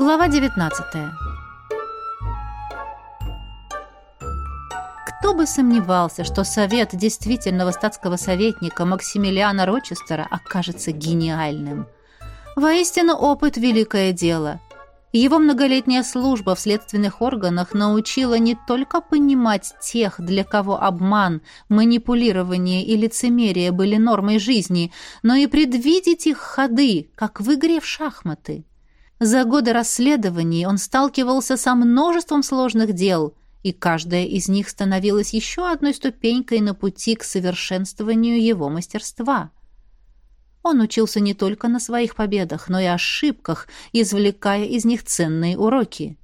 Глава 19. Кто бы сомневался, что совет действительного статского советника Максимилиана Рочестера окажется гениальным. Воистину, опыт – великое дело. Его многолетняя служба в следственных органах научила не только понимать тех, для кого обман, манипулирование и лицемерие были нормой жизни, но и предвидеть их ходы, как в игре в шахматы – за годы расследований он сталкивался со множеством сложных дел, и каждая из них становилась еще одной ступенькой на пути к совершенствованию его мастерства. Он учился не только на своих победах, но и ошибках, извлекая из них ценные уроки.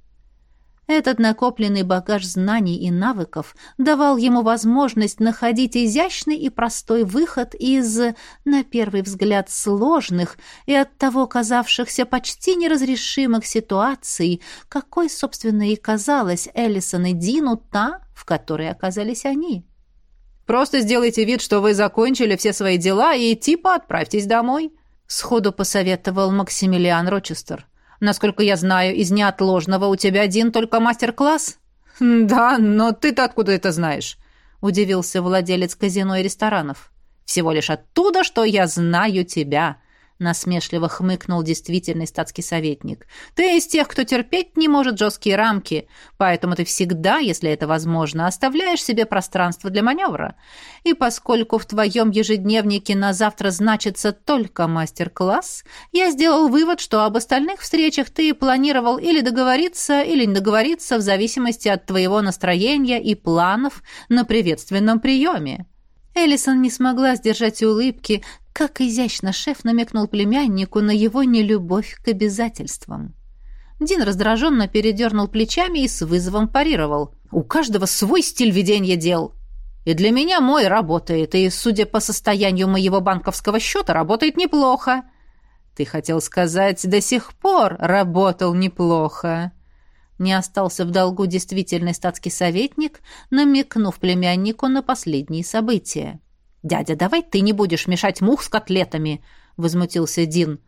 Этот накопленный багаж знаний и навыков давал ему возможность находить изящный и простой выход из, на первый взгляд, сложных и оттого казавшихся почти неразрешимых ситуаций, какой, собственно, и казалась Эллисон и Дину та, в которой оказались они. «Просто сделайте вид, что вы закончили все свои дела и типа отправьтесь домой», — сходу посоветовал Максимилиан Рочестер. — Насколько я знаю, из неотложного у тебя один только мастер-класс?» «Да, но ты-то откуда это знаешь?» — удивился владелец казино и ресторанов. «Всего лишь оттуда, что я знаю тебя», насмешливо хмыкнул действительный статский советник. Ты из тех, кто терпеть не может жесткие рамки, поэтому ты всегда, если это возможно, оставляешь себе пространство для маневра. И поскольку в твоем ежедневнике на завтра значится только мастер-класс, я сделал вывод, что об остальных встречах ты планировал или договориться, или не договориться в зависимости от твоего настроения и планов на приветственном приеме. Эллисон не смогла сдержать улыбки, как изящно шеф намекнул племяннику на его нелюбовь к обязательствам. Дин раздраженно передернул плечами и с вызовом парировал. «У каждого свой стиль ведения дел. И для меня мой работает, и, судя по состоянию моего банковского счета, работает неплохо». «Ты хотел сказать, до сих пор работал неплохо». Не остался в долгу действительный статский советник, намекнув племяннику на последние события. «Дядя, давай ты не будешь мешать мух с котлетами», — возмутился Дин.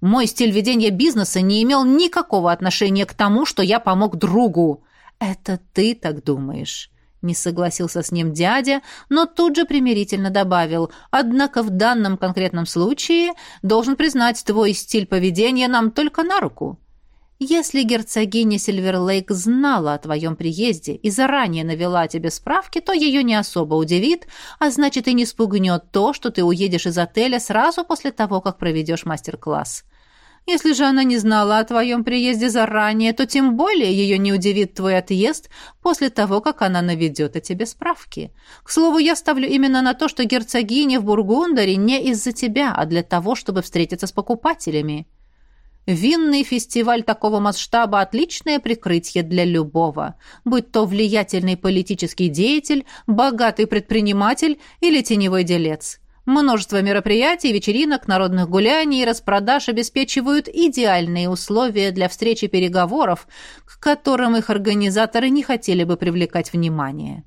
«Мой стиль ведения бизнеса не имел никакого отношения к тому, что я помог другу». «Это ты так думаешь?» Не согласился с ним дядя, но тут же примирительно добавил. «Однако в данном конкретном случае, должен признать, твой стиль поведения нам только на руку. Если герцогиня Сильверлейк знала о твоем приезде и заранее навела тебе справки, то ее не особо удивит, а значит и не спугнет то, что ты уедешь из отеля сразу после того, как проведешь мастер-класс. Если же она не знала о твоем приезде заранее, то тем более ее не удивит твой отъезд после того, как она наведет о тебе справки. К слову, я ставлю именно на то, что герцогиня в Бургундере не из-за тебя, а для того, чтобы встретиться с покупателями. Винный фестиваль такого масштаба – отличное прикрытие для любого, будь то влиятельный политический деятель, богатый предприниматель или теневой делец. Множество мероприятий, вечеринок, народных гуляний и распродаж обеспечивают идеальные условия для встречи переговоров, к которым их организаторы не хотели бы привлекать внимание.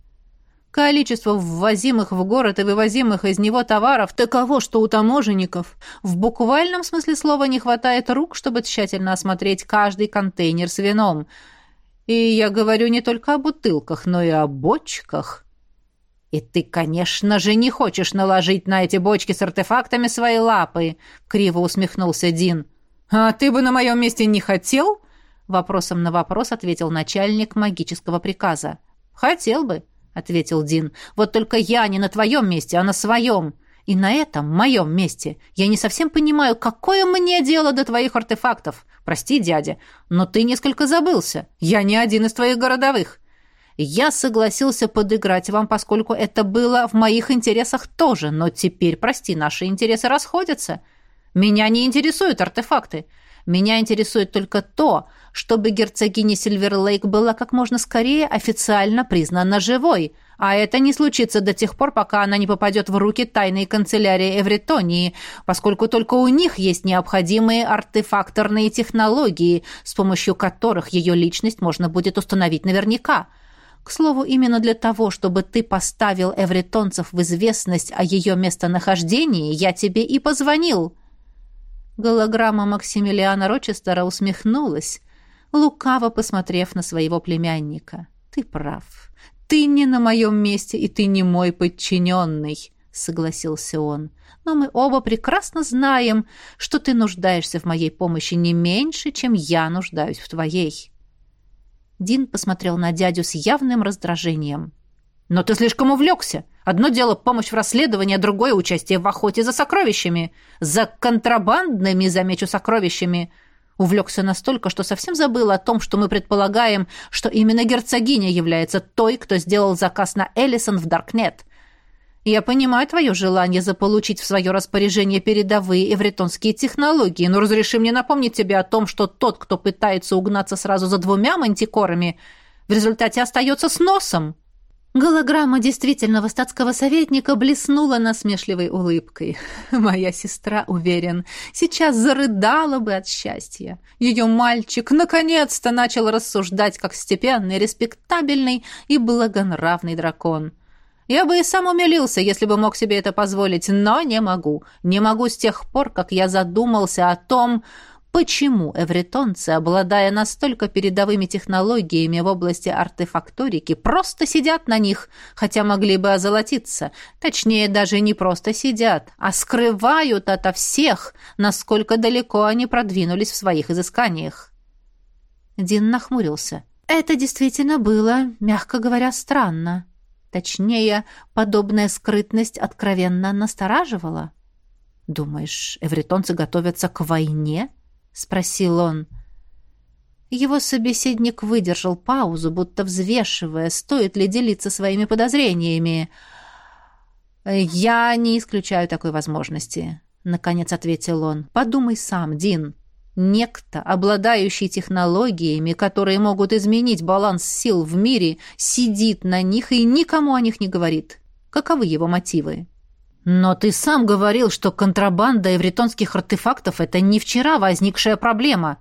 Количество ввозимых в город и вывозимых из него товаров таково, что у таможенников в буквальном смысле слова не хватает рук, чтобы тщательно осмотреть каждый контейнер с вином. И я говорю не только о бутылках, но и о бочках. И ты, конечно же, не хочешь наложить на эти бочки с артефактами свои лапы, криво усмехнулся Дин. А ты бы на моем месте не хотел? Вопросом на вопрос ответил начальник магического приказа. Хотел бы, ответил Дин. Вот только я не на твоем месте, а на своем. И на этом моем месте. Я не совсем понимаю, какое мне дело до твоих артефактов. Прости, дядя, но ты несколько забылся. Я не один из твоих городовых. Я согласился подыграть вам, поскольку это было в моих интересах тоже, но теперь, прости, наши интересы расходятся. Меня не интересуют артефакты. Меня интересует только то, чтобы герцогиня Сильверлейк была как можно скорее официально признана живой, а это не случится до тех пор, пока она не попадет в руки тайной канцелярии Эвритонии, поскольку только у них есть необходимые артефакторные технологии, с помощью которых ее личность можно будет установить наверняка. К слову, именно для того, чтобы ты поставил эвритонцев в известность о ее местонахождении, я тебе и позвонил». Голограмма Максимилиана Рочестера усмехнулась, лукаво посмотрев на своего племянника. «Ты прав. Ты не на моем месте, и ты не мой подчиненный», — согласился он. «Но мы оба прекрасно знаем, что ты нуждаешься в моей помощи не меньше, чем я нуждаюсь в твоей». Дин посмотрел на дядю с явным раздражением. «Но ты слишком увлекся. Одно дело помощь в расследовании, а другое — участие в охоте за сокровищами. За контрабандными, замечу, сокровищами. Увлекся настолько, что совсем забыл о том, что мы предполагаем, что именно герцогиня является той, кто сделал заказ на Эллисон в Даркнет. Я понимаю твое желание заполучить в свое распоряжение передовые эвретонские технологии, но разреши мне напомнить тебе о том, что тот, кто пытается угнаться сразу за двумя мантикорами, в результате остается с носом. Голограмма действительного статского советника блеснула насмешливой улыбкой. Моя сестра, уверен, сейчас зарыдала бы от счастья. Ее мальчик наконец-то начал рассуждать как степенный, респектабельный и благонравный дракон. Я бы и сам умилился, если бы мог себе это позволить, но не могу. Не могу с тех пор, как я задумался о том, Почему эвритонцы, обладая настолько передовыми технологиями в области артефакторики, просто сидят на них, хотя могли бы озолотиться? Точнее, даже не просто сидят, а скрывают ото всех, насколько далеко они продвинулись в своих изысканиях. Дин нахмурился. Это действительно было, мягко говоря, странно. Точнее, подобная скрытность откровенно настораживала. «Думаешь, эвритонцы готовятся к войне?» Спросил он. Его собеседник выдержал паузу, будто взвешивая, стоит ли делиться своими подозрениями. «Я не исключаю такой возможности», — наконец ответил он. «Подумай сам, Дин. Некто, обладающий технологиями, которые могут изменить баланс сил в мире, сидит на них и никому о них не говорит. Каковы его мотивы?» «Но ты сам говорил, что контрабанда эвритонских артефактов — это не вчера возникшая проблема.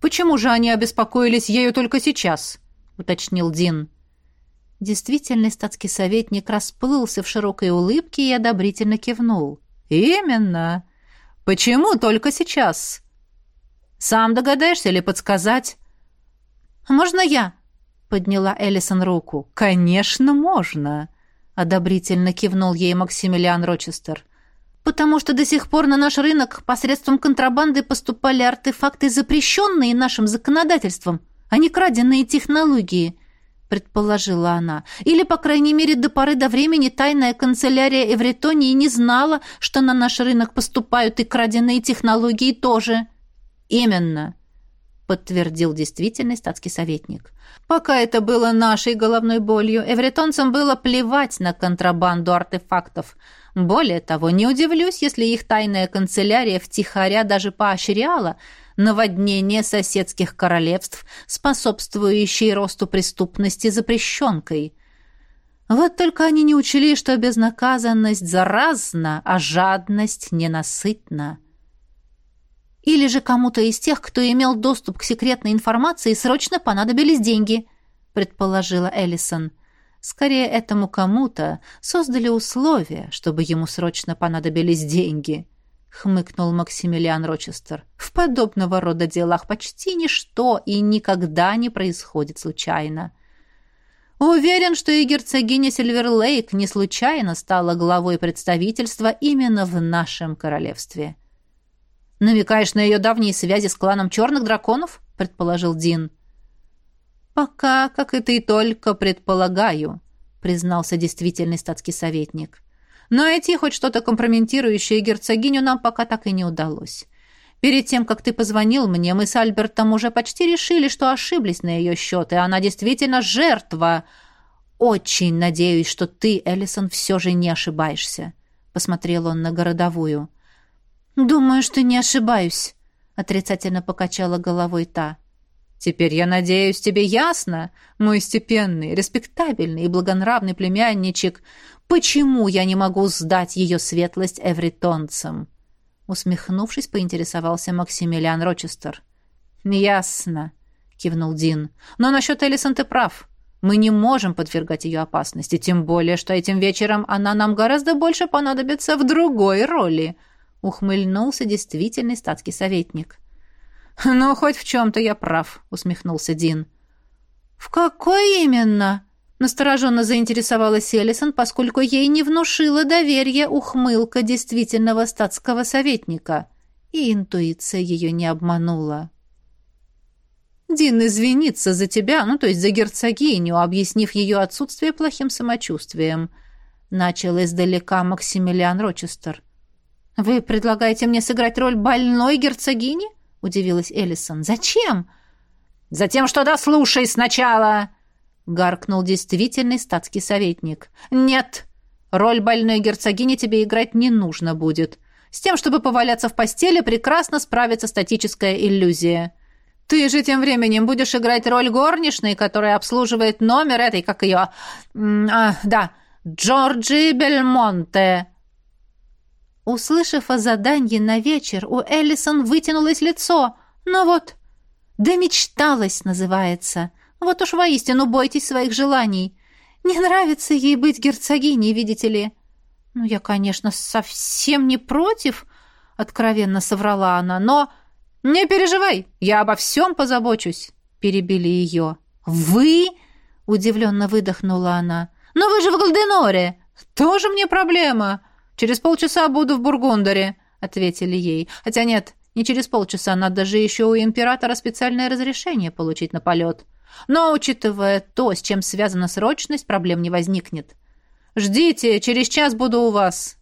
Почему же они обеспокоились ею только сейчас?» — уточнил Дин. Действительный статский советник расплылся в широкой улыбке и одобрительно кивнул. «Именно. Почему только сейчас? Сам догадаешься или подсказать?» «Можно я?» — подняла Эллисон руку. «Конечно, можно!» — одобрительно кивнул ей Максимилиан Рочестер. «Потому что до сих пор на наш рынок посредством контрабанды поступали артефакты, запрещенные нашим законодательством, а не краденные технологии», — предположила она. «Или, по крайней мере, до поры до времени тайная канцелярия Эвретонии не знала, что на наш рынок поступают и краденные технологии тоже». «Именно», подтвердил действительный статский советник. Пока это было нашей головной болью, эвретонцам было плевать на контрабанду артефактов. Более того, не удивлюсь, если их тайная канцелярия втихаря даже поощряла наводнение соседских королевств, способствующие росту преступности запрещенкой. Вот только они не учли, что безнаказанность заразна, а жадность ненасытна. Или же кому-то из тех, кто имел доступ к секретной информации, срочно понадобились деньги, предположила Эллисон. Скорее, этому кому-то создали условия, чтобы ему срочно понадобились деньги, хмыкнул Максимилиан Рочестер. В подобного рода делах почти ничто и никогда не происходит случайно. Уверен, что и герцогиня Сильверлейк не случайно стала главой представительства именно в нашем королевстве. «Намекаешь на ее давние связи с кланом черных драконов?» — предположил Дин. «Пока, как и только предполагаю», — признался действительный статский советник. «Но найти хоть что-то компрометирующее герцогиню нам пока так и не удалось. Перед тем, как ты позвонил мне, мы с Альбертом уже почти решили, что ошиблись на ее счет, и она действительно жертва. Очень надеюсь, что ты, Эллисон, все же не ошибаешься», — посмотрел он на городовую. — «Думаю, что не ошибаюсь», — отрицательно покачала головой та. «Теперь, я надеюсь, тебе ясно, мой степенный, респектабельный и благонравный племянничек, почему я не могу сдать ее светлость эвритонцам?» Усмехнувшись, поинтересовался Максимилиан Рочестер. «Ясно», — кивнул Дин. «Но насчет Элисон ты прав. Мы не можем подвергать ее опасности, тем более, что этим вечером она нам гораздо больше понадобится в другой роли». Ухмыльнулся действительный статский советник. «Ну, хоть в чем-то я прав», — усмехнулся Дин. «В какой именно?» — настороженно заинтересовалась Элисон, поскольку ей не внушила доверия ухмылка действительного статского советника, и интуиция ее не обманула. Дин извинится за тебя, ну, то есть за герцогиню, объяснив ее отсутствие плохим самочувствием. Начал издалека Максимилиан Рочестер. «Вы предлагаете мне сыграть роль больной герцогини?» — удивилась Эллисон. «Зачем?» «Затем, что дослушай сначала!» — гаркнул действительный статский советник. «Нет, роль больной герцогини тебе играть не нужно будет. С тем, чтобы поваляться в постели, прекрасно справится статическая иллюзия». Ты же тем временем будешь играть роль горничной, которая обслуживает номер этой, как ее... А, да, Джорджи Бельмонте». Услышав о задании на вечер, у Эллисон вытянулось лицо. Ну вот, да мечталась, называется. Вот уж воистину бойтесь своих желаний. Не нравится ей быть герцогиней, видите ли. Ну, я, конечно, совсем не против, откровенно соврала она, но... «Не переживай, я обо всем позабочусь», — перебили ее. «Вы?» — удивленно выдохнула она. «Но вы же в Голденоре!» «Тоже мне проблема. Через полчаса буду в Бургундере», — ответили ей. «Хотя нет, не через полчаса, надо же еще у императора специальное разрешение получить на полет. Но, учитывая то, с чем связана срочность, проблем не возникнет. Ждите, через час буду у вас».